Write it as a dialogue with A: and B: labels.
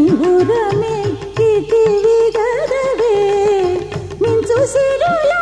A: ఇతని ఉరమెక్కితివి గదవే మించు సిరుల